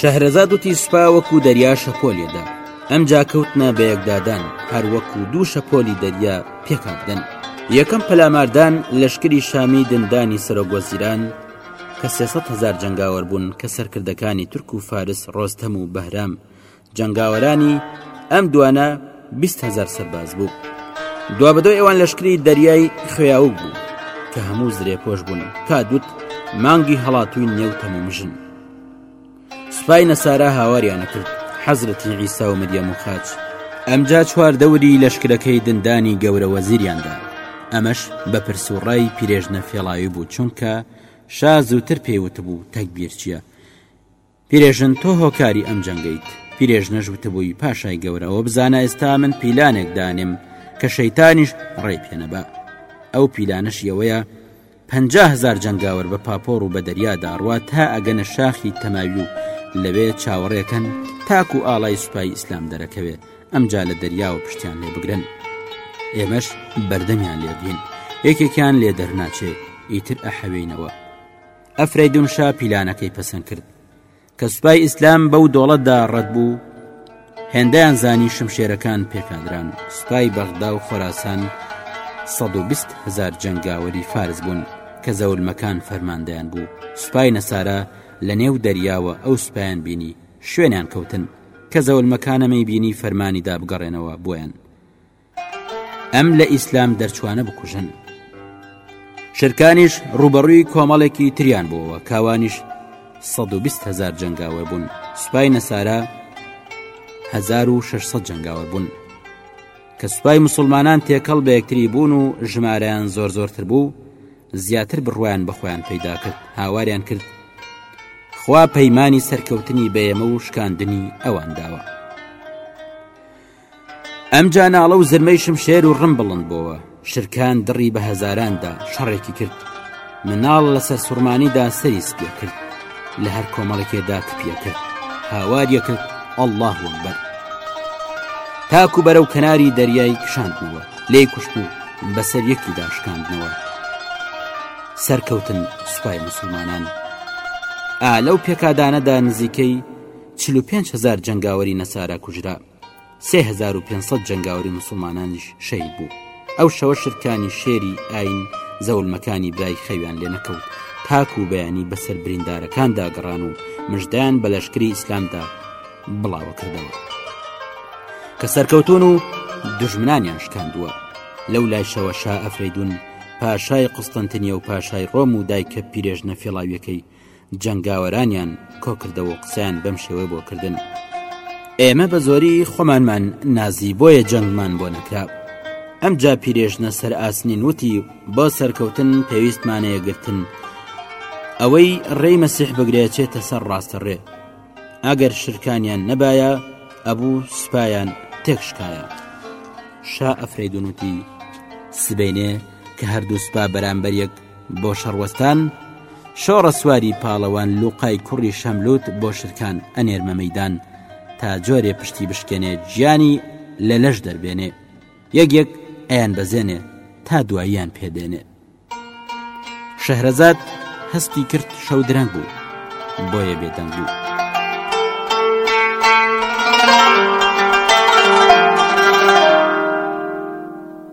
شەهرەزاد وتی سوپا وەکو دەریا شەپۆلێدا ئەمجا کەوتنا بە یەکدادان هەر وەکو دوو شەپۆلی دەریا پێکاندن یەکەم پەلاماردان لەشکری شامی دندانی سەرۆگۆزیران کە سێسە هزار جنگاوەر بوون کە سەرکردەکانی تورک و فارس ڕۆستەم و بەهرام جەنگاوەرانی ئەم دوانە بیست هزار سەرباز بوو دوابدۆ ئێوان لەشکری دەریای خوێاوک بوو کە هەموو زرێ پۆش بوون تا دوت مانگی هەڵاتووی نێو تەمومژن سوپای نەسارا هاواریانە کرد حەزرەتی ئیسا و مریەم و خاچ ئەمجا چوار دەوری لەشکرەکەی دندانی گەورە وەزیریاندا ئەمەش بە پرس و ڕای پیرێژنە فێڵاوی بوو چونکە شا زووتر پێیوت بوو تەکبیر چییە پیرێژن تۆ هۆکاری ئەم جەنگەیت پیرێژنەش وتبووی پاشای گەورەوە بزانە ئێستا من پیلانێک دانێم کە شەیتانیش ڕێی پێنەبا ئەو پیلانەش یەوەیە هزار جەنگاوەر بە پاپۆڕ و بە دەریا داڕوا تا ئەگەنە شاخی تەماوی و لەوێ چاوەڕێکەن تاکو ئاڵای سوپای ئیسلام دەرەکەوێ ئەمجا لە دەریاوە پشتیان لێ بگرن ئێمەش بەردەمیان لێبین یەکێکیان لێ دەرناچێ ئیتر ئەحەوێینەوە ئەفرەیدون شا پیلانەکەی پەسەند کرد کە سوپای ئیسلام بەو دۆڵەتدا ڕەت بوو هێندەیان زانی شمشێرەکان پێکاندران سوپای بەغدا و خۆراسان 120 هزار جنگاوەری فارس بوون کە زەولمەکان فەرماندەیان بوو سوپای نەسارە لە نێو دەریاوە ئەو سوپایان بینی شوێنیان کەوتن کە زەولمەکانەمەی بینی فەرمانی دابگەڕێنەوە بۆیان ئەم لە ئیسلام دەرچوانە بکوژن شرکانیش ڕوبەڕووی کۆمەڵێکی تریان بووەوە کاوانیش 120 هزار جنگاوە بوون سوپای نەسارا 1600 جنگاوە بوون کە سوپای مسلمانان تێکەڵ بە یەکتری بوون و ژمارەیان زۆر زۆرتر بوو زیاتر بڕوایان بەخۆیان پەیدا کرد هاواریان کرد خوا پەیمانی سەرکەوتنی بەیەمە و شکاندنی ئەوان داوە ئەمجا ناڵە و زرمەی شمشێر و ڕم بڵند بۆوە شرکان دڕی بە هەزاراندا شەڕێکی کرد مناڵ لەسەر سوڕمانیدا سەری سپێ کرد لە هەر کۆمەڵێکێدا تپیە کرد هاواریە کرد ئەله وەبەر تاکو بەرەو کەناری دەریای کشاندنەوە لێی کوشت و بەسەر یەکی داشکاندنەوە سەرکەوتن سوپای مسلمانان ئالە و پێکادانەدا نزیکەی 45 هزار جنگاوەری نەسارا کوژرا سێ هەزار و پێنج سەد جەنگاوەری مسوڵمانانیش شەید بوو ئەو شەوە شرکانی شێری ئاین زەولمەکانی برای خەویان لێ نەکەوت تاک و بەیانی بەسەر بریندارەکان داگەڕان و مژدایان بە لەشکری ئیسلامدا بڵاوە کردەوە کە سەرکەوتون و دژمنانیان شکاندووە لەو لایشەوە شا ئەفریدون پاشای قوستنتنیە و پاشای ڕۆم و دایکە پیرێژنە فێڵاویەکەی جەنگاوەرانیان کۆکردەوە و قسەیان بەم شێوەی بۆ کردن ئێمە بە زۆری خۆمانمان نازی بۆیە جەنگمان بۆ نەکرا ئەم جا پیرێژنە سەر ئاسنین وتی بۆ سەرکەوتن پێویستمانەیە گرتن ئەوەی ڕێی مەسیح بگرێچێتە سەر ڕاستە ڕێ ئەگەر شرکانیان نەبایە ئەبوو سوپایان تێکشکایە شا ئەفریدونوتی سبینێ کە هەردوو سوپا بەرامبەر یەک بۆ شەڕوەستان شۆڕە سواری پاڵەوان لوقای کوڕی شەملوت بۆ شرکان ئەنێرمە مەدان تا جۆرێ پشتی بشکێنێ گیانی لە لەش دەربێنێ یەک یەک ئەیان بەزێنێ تا دواییان پێدێنێ شەهرەزاد هەستی کرد شەو درەنگ بوو بۆیە بێدەنگ بوو.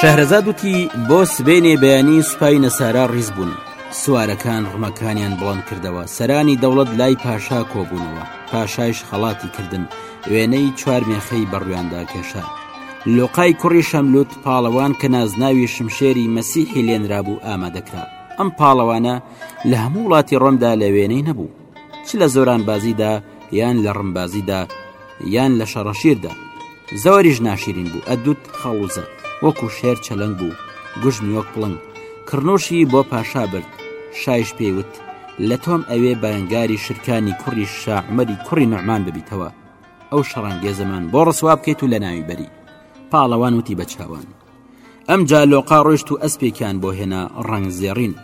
شەهرەزاد وتی بۆ سبێنێ بەیانی سوپای نەسارا ڕیز بوون سوارەکان ڕمەکانیان بڵند کردەوە سەرانی دەوڵەت لای پاشا کۆبوونەوە پاشایش خەڵاتی کردن وێنەی چوار مێخەی بەڕویاندا کێشا لوقای کوڕی شەملوت پاڵەوان کە نازناوی شمشێری مەسیحی لێنرابوو ئامادەکرا ئەم پاڵەوانە لە هەموو وڵاتی ڕۆمدا لە وێنەی نەبوو چ لە زۆران بازیدا یان لە ڕمبازیدا یان لە شەڕەشیردا زۆریش ناشرین بوو ئەدوت خەڵوزە وەکو شێر چەلەنگ بوو گوژمی وەک پڵنگ کڕنۆشی بۆ پاشا برد شایش پێیوت لە تۆم ئەوێ بەنگاری شرکانی کوڕی شاعمەری کوڕی نەعمان ببیتەوە ئەو شەڕانگێزەمان بۆ ڕسوا بکەیت و لە ناوی بەری پاڵەوان وتی بە چاوان ئەم جا لۆقا ڕۆشت و ئەسپێکیان بۆ هێنا ڕنگ زێڕین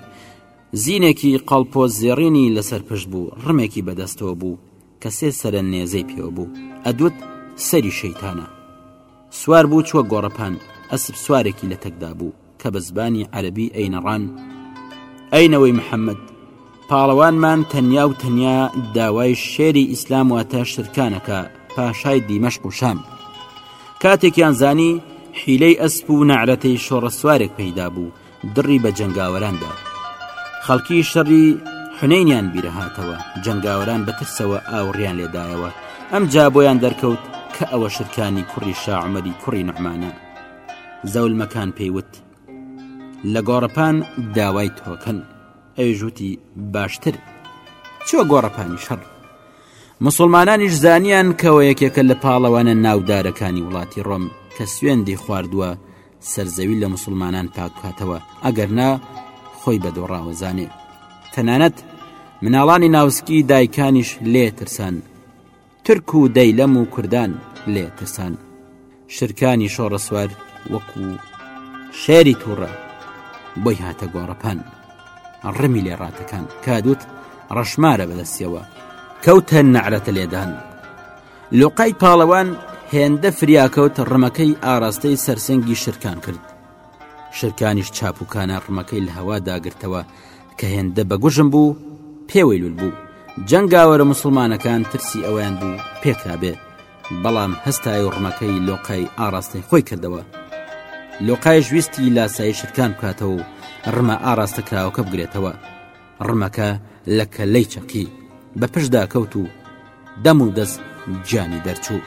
زینێکی قەڵپۆ زێڕینی لەسەر پشت بوو ڕمێکی بەدەستەوە بوو کە سێ سەرە نێزەی پێوە بوو ئەدوت سەری شەیتانە سوار بوو چوە گۆڕەپان ئەسب سوارێکی لە تەکدا بوو کە بە زبانی عەرەبی ئەینەڕان ئەی نەوەی محەممەد پاڵەوانمان تەنیا و تەنیا داوای شێری ئیسلام واتە شرکانەکە پاشای دیمەشق و شام کاتێکیان زانی حیلەی ئەسپ و نەعرەتەی شۆڕەسوارێک پەیدا بوو دڕی بە جەنگاوەراندا خەڵکی شەڕی حنینیان بیرهاتەوە جەنگاوەران بەترسەوە ئاوڕیان لێدایەوە ئەم جا بۆیان دەرکەوت کە ئەوە شرکانی کوڕی شاعمەری کوڕی نەمانە زەولمەکان پێی وت لە گۆڕەپان داوای تۆکەن ئەوێژوتی باشتر چۆ گۆڕەپانی شەڕ مسلمانانیش زانیان کەەوە یەکێکە لە پاڵەوانە ناودارەکانی وڵاتی ڕۆم کە سوێندی خواردووە سەرزەوی لە مسلمانان پاکاتەوە ئەگەر نا خۆی بە دۆڕاوە زانێ تەنانەت مناڵانی ناوسکی دایکانیش لێ ترسان ترک و دەیلەم و کوردان لێ ترسان شرکانی شۆڕەسوار وەکو شێری تووڕە بۆی هاتە گۆڕەپان ڕمی لێ ڕاتەکان کادوت ڕەشمارە بەدەستیەوە کەوتە نەعرەتە لێدان لۆقای پاڵەوان هێندە فریاکەوت ڕمەکەی ئاراستەی سەرسەنگی شرکان کرد شرکانیش چاپوکانە ڕمەکەی لە هەوا داگرتەوە کە هێندە بەگوژم بوو پێوەی لول بوو جەنگاوەرە مسلمانەکان ترسی ئەویان بوو پێکرابێ بەڵام هەستای و ڕمەکەی لۆقای ئاراستەی خۆی کردەوە لۆقایش ویستی لاسایی شرکان بکاتەوە و ڕمە ئاراستە کراوەکە بگرێتەوە ڕمەکە لە کەلەی چەقی بە پشدا کەوت و دەم و دەست گیانی دەرچوو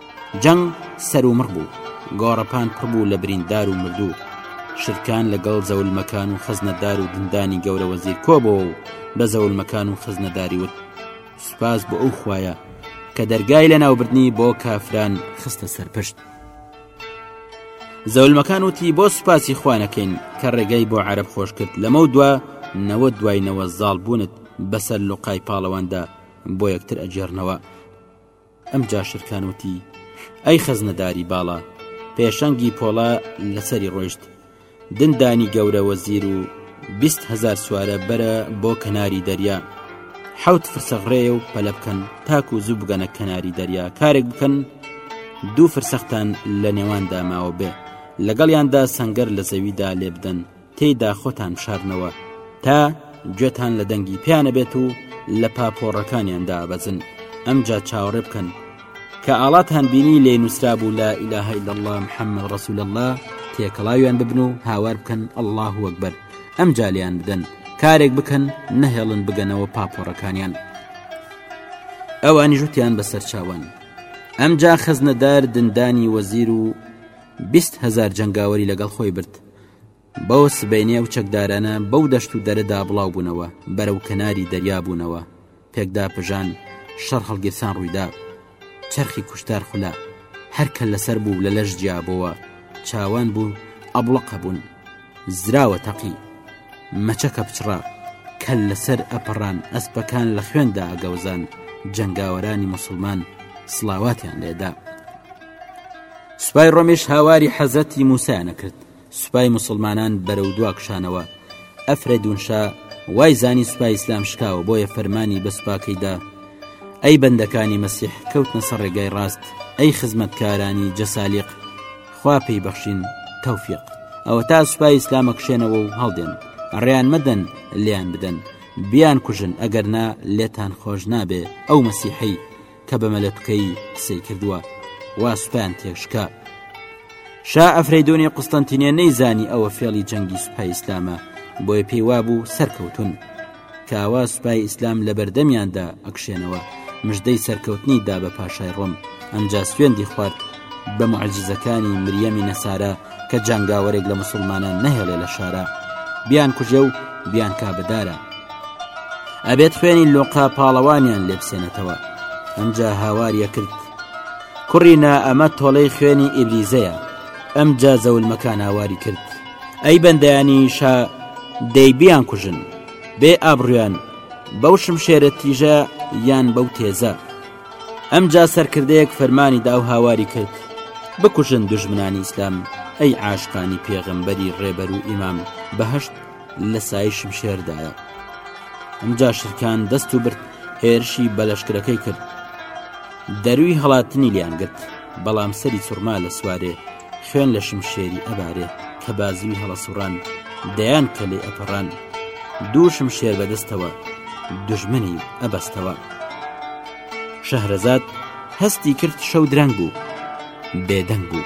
جەنگ سەرومڕ بوو گۆڕەپان پڕ بوو لە بریندار و مردوو شرکان لەگەڵ زەولمەکان و خزنەدار و دندانی گەورە وەزیر کۆبەوە و بە زەولمەکان و خزنەداری وت سوپاس بۆ ئەو خویە کە دەرگای لە ناوبردنی بۆ کافران خستە سەرپشت زەولمەکان وتی بۆ سوپاسی خوانەکەین کە ڕێگەی بۆ عرب خۆش کرد لەمە و دوا نەوە دوای نەوە زاڵ بوونت بەسەر لقای پاڵەواندا بۆ یەکتر ئەجێڕنەوە ئەمجا شرکان وتی، ئەی خەزنەداری باڵا! پێشەنگی پۆڵا لەسەری ڕۆیشت، دندانی گەورە وەزیر و بیست هەزار سوارە بەرە بۆ کەناری دەریا، حەوت فرسەخ ڕێیە و پەلە بکەن، تاکو زوو بگەنە کەناری دەریا، کارێک بکەن دوو فرسەختان لە نێواندا ماوە بێ، لەگەڵیاندا سەنگەر لە زەویدا لێبدەن. تێیدا خۆتان بشارنەوە تا گوێتان لە دەنگی پیانە بێت و لە پاپۆڕەکانیان دابەزن ئەمجا چاوەڕێ بکەن کە ئاڵاتان بینی لێ نووسرا بوو لە ئیلاهای لە الله محەممە ڕسول الله تێکەڵاویان ببن و هاوار بکەن الله وەکبەر ئەم جالیان بدەن کارێک بکەن نەهێڵن بگەنەوە پاپۆڕەکانیان ئەوانی ژوتیان بەسەر چاوان ئەم جا خەزنەدار دندانی وەزیر و هزار جنگاوەری لەگەڵ خۆی برد بەو سبەینێ ئەو چەکدارانە بەو دەشت و دەرەدا بڵاو بوونەوە بەرەو کەناری دەریا بوونەوە پێکدا پژان شەڕ هەڵگیرسان ڕوویدا چرخی کوشتار خولە هەرکە لەسەر بوو لە لەش جیابەوە چاوان بوو ئەبڵقە بوون زراوە تەقی مەچەکە بچڕە کەل لەسەر ئەپەڕان ئەسپەکان لە خوێندا ئەگەوزان جەنگاوەرانی مسلمان سلاواتیان لێدا سوپای ڕۆمیش هاواری حەزەتی موسیانە کرد سوپای مسلمانان بەرەو دوا کشانەوە ئەفرە دونشا وای زانی سوپای ئیسلام شکاوە بۆیە فەرمانی بە سوپاکەیدا ئەی بەندەکانی مەسیح کەوتنە سەر ڕێگای ڕاست ئەی خزمەتکارانی جەسالیق خوا پێی بەخشین تەوفیق ئەوە تا سوپای ئیسلامە کشێنەوە و هەڵدێن ڕێیان مەدەن لیان بدەن بیان کوژن ئەگەر نا لێتان خۆش نابێ ئەو مەسیحی کە بە مەلەتکەی قسەی کردووە وا سوپان تێشکا شا ئەفریدونی قوستنتینە نەیزانی ئەوە فێڵی جەنگی سوپای ئیسلامە بۆیە پێی وابوو سەرکەوتون کاوا سوپای ئیسلام لە بەردەمیاندا ئەکشێنەوە مژدەی سەرکەوتنی دا بە پاشای ڕۆم ئەمجا سوێندی خوارد بە معجزەکانی مریەمی نەسارە کە جانگاوەرێک لە مسلمانان نەهێڵێ لە شارە بیان کوژێ و بیان کا بەدارە ئەبێت خوێنی لۆقا پاڵەوانیان لێبسێنێتەوە ئەمجا هاواریە کرد کوڕینا ئەمە تۆڵەی خوێنی ئیبلیزەیە ئەم جا زەولمەکان هاواری کرد ئەی بەندیانی شا دەی بیان کوژن بێ ئابڕویان بەو شمشێرە تیژە یان بەو تێزە ئەمجا سەرکردەیەک فەرمانی داو هاواری کرد بکوژن دژمنانی ئیسلام ئەی عاشقانی پێغمبەری ڕێبەر و ئیمام بەهشت لە سای شمشێردایە ئەمجا شرکان دەست و برد هێرشی بەلەشکرەکەی کرد دەروی هەڵاتنی لیان گرت بەڵام سەری سوڕما لە سوارێ خوێن لە شمشێری ئەبارێ کە بازوی هەڵەسوڕان دەیان کە لێ ئەپەڕان دووشم شێر بەدەستەوە دژمنی ئەبەستەوە شەهرەزاد هەستی کرد شەو درەنگ بوو بێدەنگ بوو.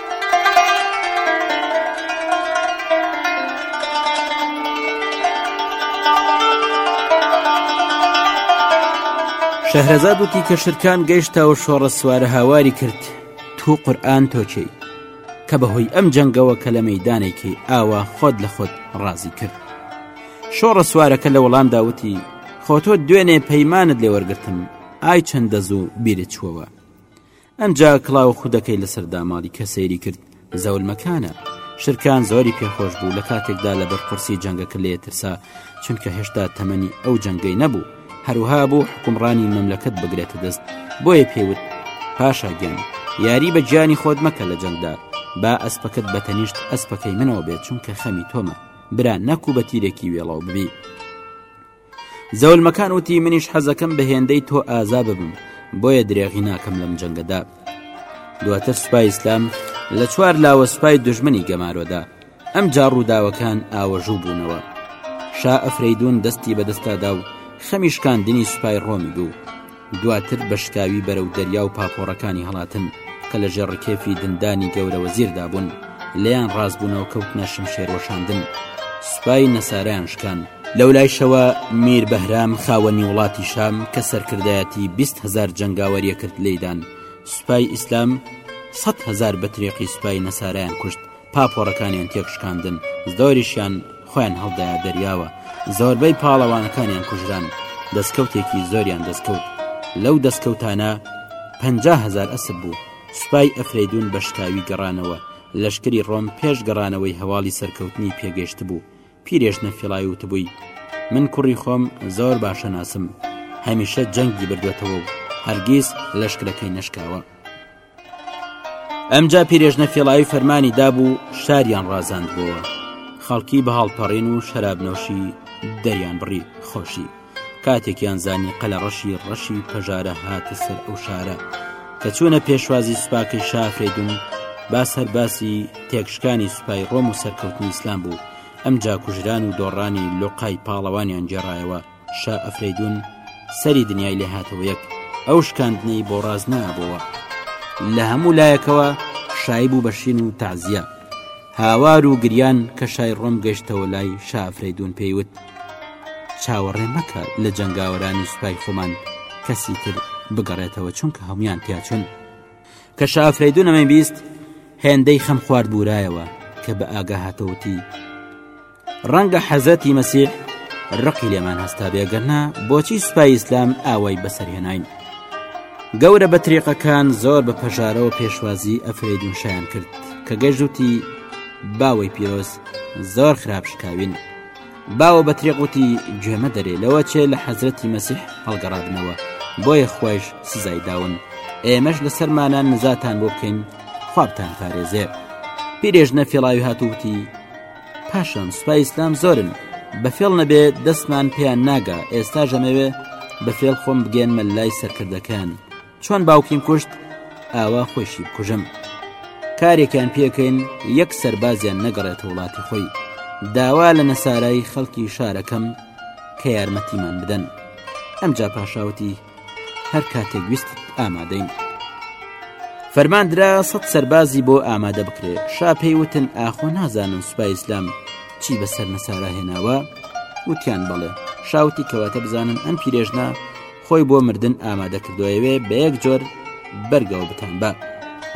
شەهرەزاد وتی کە شرکان گەیشتا و شۆڕە سوارە هاواری کرد تو قورآن تۆچەی کە بەهۆی ئەم جەنگەوە کە لە مەدانێکی ئاوا خۆت لە خۆت ڕازی کرد شۆڕە سوارەکە لە وەڵام داوتی خۆتۆ دوێنێ پەیمانت لێوەرگتم ئای چەندە زوو بیرت چووەوە ئەمجا کڵاو خودەکەی لەسەر داماڵی کە سەیری کرد زەولمەکانە شرکان زۆری پێخۆش بوو لە کاتێکدا لە بەرپرسی جەنگەکە لێ ترسا چونکە هێشتا تەمەنی ئەو جەنگەی نەبوو هەروها بوو حکومڕانی مەملەکەت بگرێتە دەست بۆیە پێوت پاشا گیان یاری بە گیانی خۆت مەکە لە جەنگدا با ئەسپەکەت بەتەنیشت ئەسپەکەی منەوە بێت چونکە خەمی تۆمە برا نەکو بە تیرێکی وێڵەوە ببی زەولمەکان وتی منیش حەزەکەم بە هێندەی تۆ ئازا ببم بۆیە درێغی ناکەم لەم جەنگەدا دواتر سوپای ئیسلام لە چوار لاوە سوپای دژمنی گەمارۆدا ئەم جا ڕووداوەکان ئاوەژوو بوونەوە شا ئەفریدون دەستی بەدەستادا و خەمیشکاندنی سوپای ڕۆمی بوو دواتر بە شکاوی بەرەو دەریا و پاپۆڕەکانی هەڵاتن کە لە ژێر ڕکێفی دندانی گەورە وەزیردا بوون لێیان ڕاستبوونەوە کەوتنە شمشێر وەشاندن سوپای نەسارەیان شکان لەولایشەوە میر بەهرام خاوەنی وڵاتی شام کە سەرکردایەتی هزار جەنگاوەریەکرد لێدان سوپای ئیسلام هزار بەترێقی سوپای نەسارایان کوشت پاپۆڕەکانیان تێکشکاندن زۆریشیان خۆیان هەڵدایە دەریاوە زۆربەی پاڵەوانەکانیان کوژران دەستکەوتێکی زۆریان دەستکەوت لەو دەستکەوتانە هزار ئەسب بوو سوپای ئەفریدون بەشتاوی گەڕانەوە لەشکری ڕۆم پێش گەڕانەوەی هەواڵی سەرکەوتنی پێگەشت بوو پیرێژ نەفیڵای وتبووی من کوڕی خۆم زۆر باشە ناسم هەمیشە جەنگی بردوێتەوە و هەرگیز لەشکرەکەی نشکاوە ئەمجا پیرێژنە فێڵایی فەرمانی دابوو شاریان ڕازاند بووە خەڵکی بە هەڵپەڕین و شەرابنۆشی دەریان بڕی خۆشی کاتێکیان زانی قەلە ڕەشی ڕەشی پەژارە هاتە سەر ئەو شارە کە چوونە پێشوازی سوپاکەی شافێدون با سەرباسی تێکشکانی سوپای ڕۆم و سەرکەوتنی ئیسلام بوو ئەم جاکوژران و دۆڕانی لۆقای پاڵەوانیان جێڕایەوە شا ئەفریدون سەری دنیای لێ هاتەوە یەک ئەو شکاندنەی بۆ ڕاز نابەوە لە هەموو لایەکەوە شای بوو بە شین و تازیە هاوار و گریان کە شای ڕۆم گەشتەوە لای شافریدون پێیوت چاوەڕێ مەکە لە جەنگاوەرانی سوپای خۆمان کەسی تر بگەڕێتەوە چونکە هەمویان پیاچون کە شافریدون ئەمەی بیست هێندەی خەم خوارد بورایەوە کە بە ئاگا هاتەوەتی ڕەنگە حەزەتی مەسیح ڕقی لێمان هەستا بێگەرنا بۆچی سوپای ئیسلام ئاوای بەسەرهێناین گەورە بە تریقەکان زۆر بە پەژارەوە پێشوازی ئەفرەیدون شایان کرد کە گەژوتی باوەی پیرۆز زۆر خراپ شکاوین باوە بە ترێقوتی گوێمە دەرێ لەوە چێ لە حەزرەتی مەسیح هەڵگەڕادنەوە بۆیە خۆش سزای داون ئێمەش لە سەرمانان نزاتان بۆ بکەین خوابتان پارێزێ پیرێژنە فێڵاوی هاتووتی پاشان سوپای ئیسلام زۆرن بە فێڵ نەبێ دەستمان پێیان ناگا ئێستا ژەمەوێ بە فێڵ خۆم بگەێنمە لای سەرکردەکان چۆن باوکیم کوشت ئاوا خۆشی بکوژم کارێکیان پێکەین یەک سەربازیان نەگەڕێتە وڵاتی خۆی داوا لە نەسارایی خەڵکی شارەکەم کە یارمەتیمان بدەن ئەمجا پاشاوتی هەر کاتێک ویست ئامادەین فەرماندرا سەد سەربازی بۆ ئامادە بکرێ شا پێی وتن ئاخۆ نازانن سوپای ئیسلام چی بەسەر نەسارا هێناوە وتیان بەڵێ شاوتی کەواتە بزانن ئەم پیرێژنا خۆی بۆ مردن ئامادە کردوەوێ بە یەک جۆر بەرگەوە بتان بە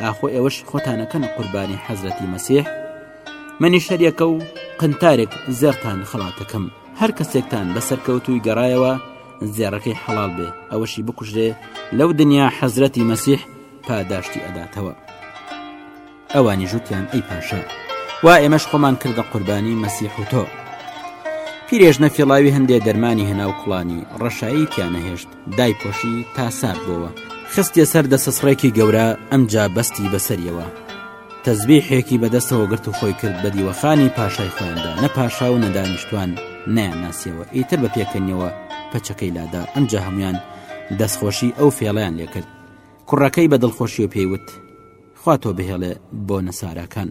ئاخۆ ئێوەش خۆتانەکەن قوربانی حەزرەتی مەسیح منی شەریەکە و قنتارێک زێرتان خڵاتەکەم هەر کەسێکتان بە سەرکەوتوی گەڕایەوە زێڕەکەی حەڵال بێ ئەوەشی بکوژێ لەو دنیا حەزرەتی مەسیح پاداشتی ئەداتەوە ئەوانی ژوتیان ئەی پاشا وا ئێمەش خۆمان کردە قوربانی مەسیح و تۆ پیرێژ نەفیڵاوی هەندێ دەرمانی هێنا و کوڵانی ڕەشایی تیانەهێشت دای پۆشی تا سارد بۆوە خستە سەر دەسەسڕێکی گەورە ئەمجا بەستی بەسەریەوە تەزبیحێکی بە دەستەوە گرت و خۆی کرد بە دیوەخانی پاشای خۆیاندا، نە پاشا و نە دانیشتوان نەیانناسیەوە، ئیتر بە پێکەنینەوە پەچەکەی لادا، ئەمجا هەموویان دەستخۆشی ئەو فێڵەیان لێ کرد. کوڕەکەی بە دڵخۆشیەوە پێی وت، خوا تۆ بهێڵێ بۆ نەساراکان.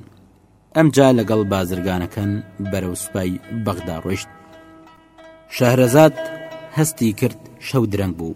ئەمجا لەگەڵ بازرگانەکان بەرەو سوپای بەغدا ڕۆیشت. شەهرەزاد هەستی کرد شەو درەنگ بوو.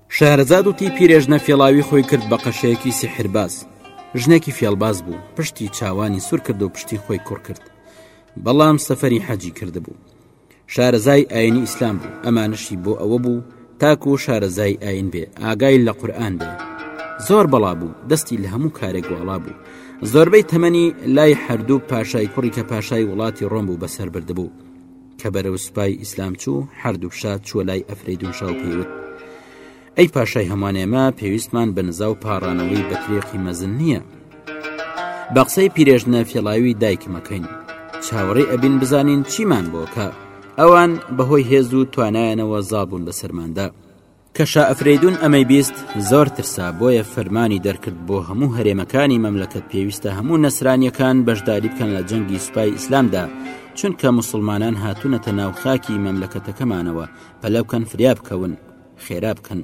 شەهرەزاد وتی پیرێژنە فێڵاوی خۆی کرد بە قەشەیەکی سیحرباز ژنێکی فێڵباز بوو پشتی چاوانی سوور کرد و پشتی خۆی کوڕ کرد بەڵام سەفەری حەجی کردبوو شارەزای ئاینی ئیسلام بوو ئەمانشی بۆ ئەوە بوو تاکو و شارەزای ئاین بێ ئاگای لە قورآان بێ زۆر بەڵا بوو دەستی لە هەموو کارێک واڵا بوو زۆربەی تەمەنی لای هەردوو پاشای کوڕی کە پاشای وڵاتی ڕۆم بوو بەسەر بردبوو کە بەرەو سوپای ئیسلام چوو هەردوو شاد چووە لای ئەفریدون شاو پێوت ئەی پاشای هەمان ئێمە پێویستمان بە نزا و پاڕانەوەی بەترێقی مەزن نییە بە قسەی پیرێژنە فێڵاوی دایکمەکەین چاوەڕێ ئەبین بزانین چیمان بۆکە ئەوان بەهۆی هێز و توانایانەوە زابوون بەسەرماندا کە شا ئەفرەیدون ئەمەی بیست زۆر ترسا بۆیە فەرمانی دەرکرد بۆ هەموو هەرێمەکانی مەملەکەت پێویستە هەموو نەسرانیەکان بەشداری بکەن لە جەنگی سوپای ئیسلامدا چونکە مسلمانان هاتوونەتە ناو خاکی مەملەکەتەکەمانەوە پەلە بکەن فریا بکەون خێرا بکەن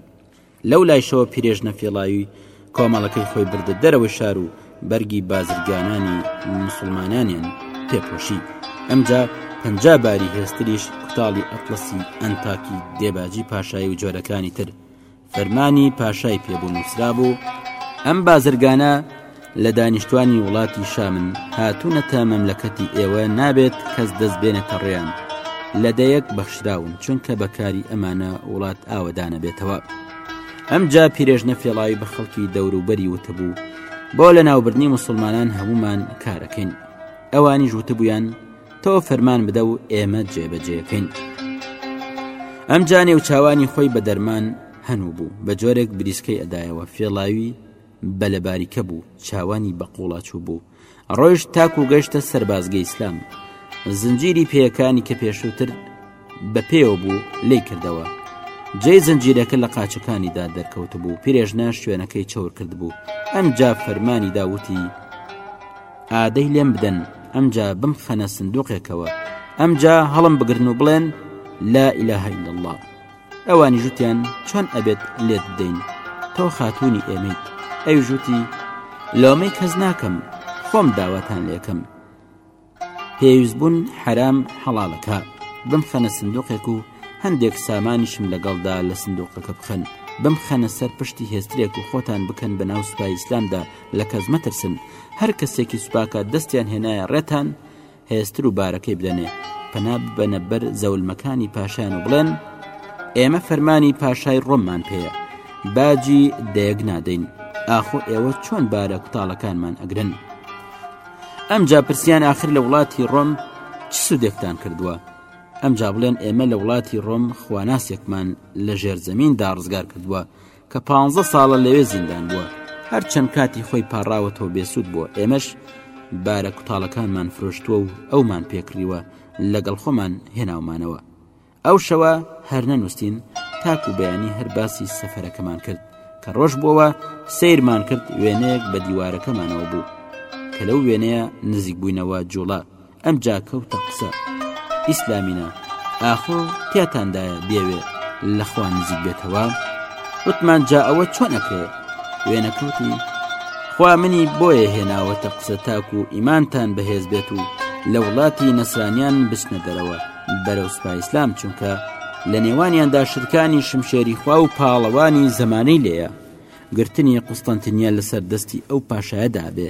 لەو لایشەوە پیرێژنە فێڵاوی کۆمەڵەکەی خۆی بردە دەرەوەی شار و بەرگی بازرگانانی مسلمانانیان پێپۆشی ئەمجا پەنجا باری هێستریش کوتاڵی ئەتلەسی ئەنتاکی دێباجی پاشایی و جۆرەکانی تر فەرمانی پاشای پێبوو نووسرا بوو ئەم بازرگانە لە دانیشتوانی وڵاتی شامن هاتوونەتە مەملەکەتی ئێوە نابێت کەس دەست بێنێتە ڕێیان لە دەیەک بەخشراون چونکە بەکاری ئەمانە وڵات ئاوەدانە بێتەوە. ئەمجا پیرێژنە فێڵاوی بە خەڵکی دەوروبەری وتبوو بۆ لە ناوبردنی مسلمانان هەمومان کارەکەین ئەوانی ژوتبوویان تۆ فەرمان بدە و ئێمە جێبەجێەکەین ئەم جانێ و چاوانی خۆی بە دەرمان هەنوو بوو بە جۆرێک بریسکەی ئەدایەوە فێڵاوی بەلەباریکە بوو چاوانی بە قوڵاچوو بوو ڕۆیشت تاکو گەشتە سەربازگە ئیسلام زنجیری پێیەکانی کە پێشووتر بە پێوە بوو لی کردەوە جێ زنجیرەکە لە قاچەکانیدا دەرکەوت بوو پیرێژنا شوێنەکەی چور کرد بوو ئەمجا فەرمانی داوتی ئادەی لێم بدەن ئەمجا بم خەنە سندوقێکەوە ئەمجا هەڵم بگرن و بڵێن لا ئیلاهی الله ئەوانیش وتیان چۆن ئەبێت لێت بدەین تۆ خاتوونی ئێمەیت ئەی ژووتی لۆمەی کەس ناکەم خۆم داواتان لەکەم پێویست بوون حرام حەڵالەکە بم خەنە سندوقێک و هەندێک سامانیشم لەگەڵدا لە سندوقەکە بخەن بم خەنە سەر پشتی هێسترێک و خۆتان بکەن بە ناو سوپای ئیسلامدا لە کەس مەترسن هەر کەسێکی سوپاکە دەستیان هێنایە ڕێتان هێستر و بارەکەی بدەنێ پەنا ببەنە بەر زەولمەکانی پاشان و بڵێن ئێمە فەرمانی پاشای ڕۆممان پێەیە باجی دەیەک نادەین ئاخۆ ئێوە چۆن بارە کوتاڵەکانمان ئەگرن ئەم جاپرسیان آخر لە وڵاتی ڕۆم چ سوودێکتان کردووە ئەم جا بڵێن ئێمە لە وڵاتی ڕۆم خواناسێکمان لە ژێر زەمین داڕزگار کردووە کە پانزە ساڵە لەوێ زیندان بووە هەر چەند کاتی خۆی پاڕاوەتەوە بێسوود بووە ئێمەش بارە کوتاڵەکانمان فرۆشتووە و ئەومان پێکڕیوە لەگەڵ خۆمان هێناومانەوە ئەو شەوە هەر نەنووسین تاک و بەیانی هەر باسی سەفەرەکەمان کرد کە ڕۆژ بووەوە سیرمان کرد وێنەیەک بە دیوارەکەمانەوە بوو کە لەو وێنەیە نزیک بووینەوە جوڵە ئەمجا کەوتە قسە ئیسلامینا ئاخۆ تیاتاندایە بێوێ لە خوا نزیک بێتەوە وتمان جا ئەوە چۆن ئەکرێ وێنەکەوتی خوا منی بۆیە هێناوەتە قسە تاکو و ئیمانتان بەهێز بێت و لە وڵاتی نەسرانیان بچنە دەرەوە بەرەو سوپای ئیسلام چونکە لە نێوانیاندا شتکانی شمشێری خوا و پاڵەوانی زمانی لێە گرتنی قوستنتنیە لەسەر دەستی ئەو پاشایەدا بێ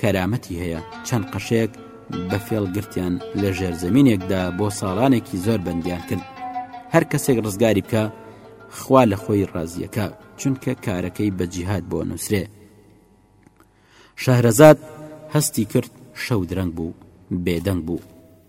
کەرامەتی هەیە چەند قەشەیەک بە فێڵ گرتیان لە ژێرزەمینێکدا بۆ ساڵانێکی زۆر بەندیان کرد هەر کەسێک ڕزگاری بکە خوا لە خۆی ڕازیەکە چونکە کارەکەی بە جیهات بۆ نووسرێ شەهرەزاد هەستی کرد شەو درەنگ بوو بێدەنگ بوو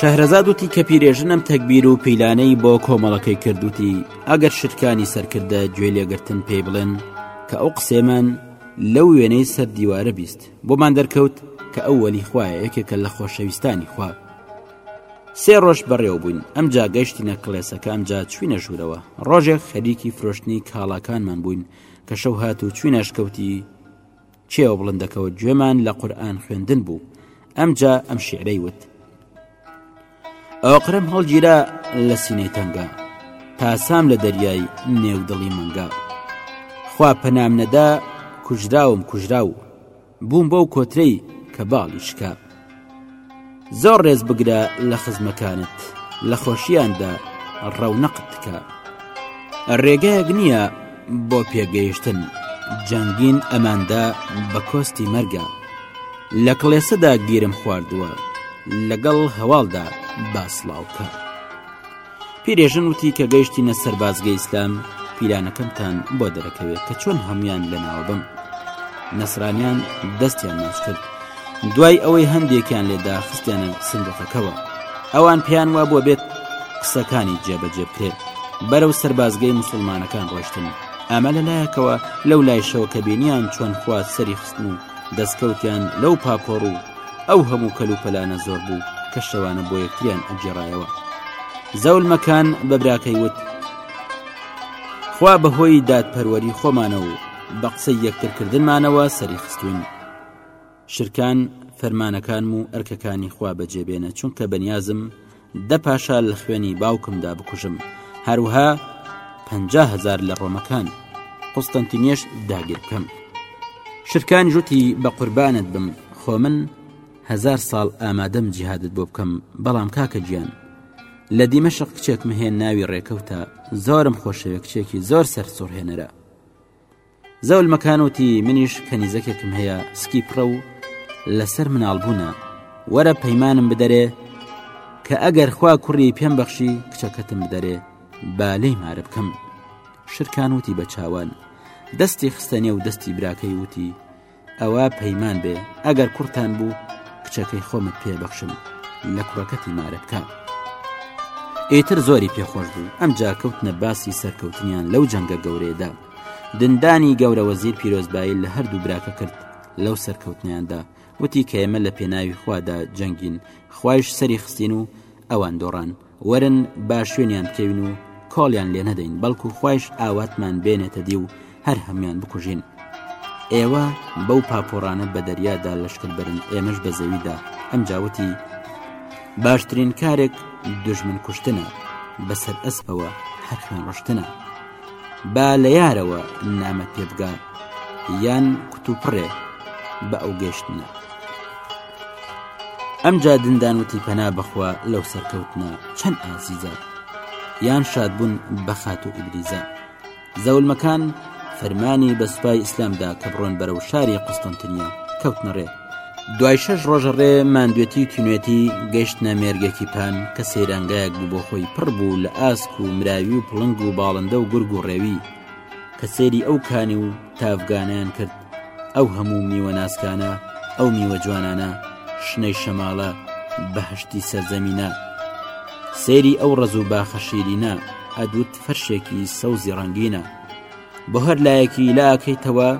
شەهرەزاد وتی کە پیرێژنم تەکبیر و پیلانەی بۆ کۆمەڵەکەی کردوتی ئەگەر شتکانی سەرکردە گوێ لێگرتن پێی بڵێن کە ئەو قسێمان لەو وێنەی سەر دیوارە بیست بۆمان دەرکەوت کە ئەو وەلی خوایە یەکێکە لە خۆشەویستانی خوا سێ ڕۆژ بەڕێوە بووین ئەم جا گەشتینە کڵێسەکە ئەم جا چوینە ژوورەوە ڕۆژێک خەریکی فرۆشتنی کاڵاکانمان بووین کە شەو هات و چوینە شکەوتی چێوە بڵندەکەەوە گوێمان لە قورآن خوێندن بوو ئەم جا ئەم شعرەی وت ئەوقرم هەڵگیرا لە سینەی تەنگە تاسام لە دەریای نێودڵی منگە خوا پەنام نەدا کوژراوم کوژرا و بووم بەو کۆترەی کە باڵی شکا زۆر ڕێز بگرە لە خزمەکانت لە خۆشییاندا ڕەونەق تکە ڕێگایەک نییە بۆ پێگەیشتن جەنگین ئەماندا بە کۆستی مەرگە لە کڵێسەدا گیرم خواردووە لەگەڵ هەواڵدا باسڵاوکە. پیرێژن وتی کە گەیشتینە سەربازگەی ئیسلام پیلانەکەمتان بۆ دەرەکەوێت کە چۆن هەمویان لەناوە بم نەسرانیان دەستیان ناز کرد دوای ئەوەی هەندێکیان لێدا خستیانە سندوقەکەەوە ئەوان پێیان وا بۆ بێت قسەکانی جێبەجێ بکرێت بەرەو سربازگەی مسلمانەکان ڕۆشتن ئەمە لە لایەکەوە لەو لایشەوە کە بینیان چۆن خوات سەری خستن و دەستکەوتیان لەو پاپۆڕ و ئەو هەموو کەلوپەلانە زۆر بوو کە شەوانە بۆ یەکتریان ئەگێڕایەوە زەولمەکان بە براکەی وت خوا بەهۆی دادپەروەری خۆمانە و بە قسەی یەکترکردنمانەوە سەری خستوین شرکان فەرمانەکانم و ئەرکەکانی خوا بەجێبێنە چونکە بەنیازم دە پاشا لە خوێنی باوکمدا بکوژم هەروها پ هزار لە ڕۆمەکان قوستنتینیش داگیر بکەم شرکان ژوتی بە قوربانت بم خۆ من هزار ساڵ ئامادەم جیهادت بۆ بکەم بەڵام کاکە گیان لە دیمەشق کچێکم هێن ناوی ڕێکەوتە زۆرم خۆشەوێ کچێکی زۆر سەرسوڕهێنەرە زەولمەکان وتی منیش کەنیزەکێکم هەیە سکی پڕە و لەسەر مناڵبوونە وەرە پەیمانم بدەرێ کە ئەگەر خوا کوڕی پێم بەخشی کچەکەتم بدەرێ با لێی مارە بکەم شرکان وتی بە چاوان دەستی خستە نێو دەستی براکەی وتی ئەوە پەیمان بێ ئەگەر کوڕتان بوو کچەکەی خۆمت پێ بەخشم لە کوڕەکەتی مارە بکات ئیتر زۆری پێخۆش بوو ئەم جاکەوتنە باسی سەرکەوتنیان لەو جەنگە گەورەیەدا دندانی گەورەوە زیر پیرۆزبایی لە هەردوو براکە کرد لەو سەرکەوتنیاندا وتی کە ئێمە لە پێناوی خوادا جەنگین خوایش سەری خستین و ئەوان دۆڕان وەرن با شوێنیان بکەوین و کۆڵیان لێ نەدەین بەڵکو خۆش ئاواتمان بێنێتە دی و هەر هەموان بکوژین ئێوە بەو پاپۆڕانە بە دەریادا لەشکر برن ئێمەش بە زەویدا ئەم جاوتی باشترین کارێک دژمن کوشتنە بەسەر ئەسپەوە حەکمان ڕشتنە با لە یارەوە نامە پێبگا یان کوتوپڕێ بە ئەو گەشتنە ئەمجا دندان وتی پەنا بەخوا لەو سەرکەوتنە چەند ئازیزە یان شادبوون بە خات و ئیبریزە زەولمەکان فەرمانی بە سوپای ئیسلامدا کە بڕۆن بەرەو شاری قوستنتنیە کەوتنەڕێ دوای شەش ڕۆژە ڕێ ماندوێتی و تینوێتی گەشت نامێرگێکی پان کە سەیرانگایەک بوو بۆ خۆی پڕ بوو لە ئاسک و مراوی و پڵنگ و باڵندە و گورگ و ڕێوی کە سێری ئەو کانی و تاڤگانیان کرد ئەو هەموو میوە ناسکانە ئەو میوە جوانانە شنەی شەماڵە بەهشتی سەرزەمینە سێری ئەو ڕز و باخە شیرینە ئەدوت فەرشێکی سەوزی ڕەنگینە بۆ هەر لایەکی لاکەیتەوە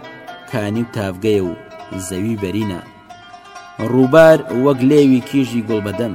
کانی و تاافگەیە و زەوی بەرینە ڕووبار وەک لێوی کیژی گوڵ بەدەم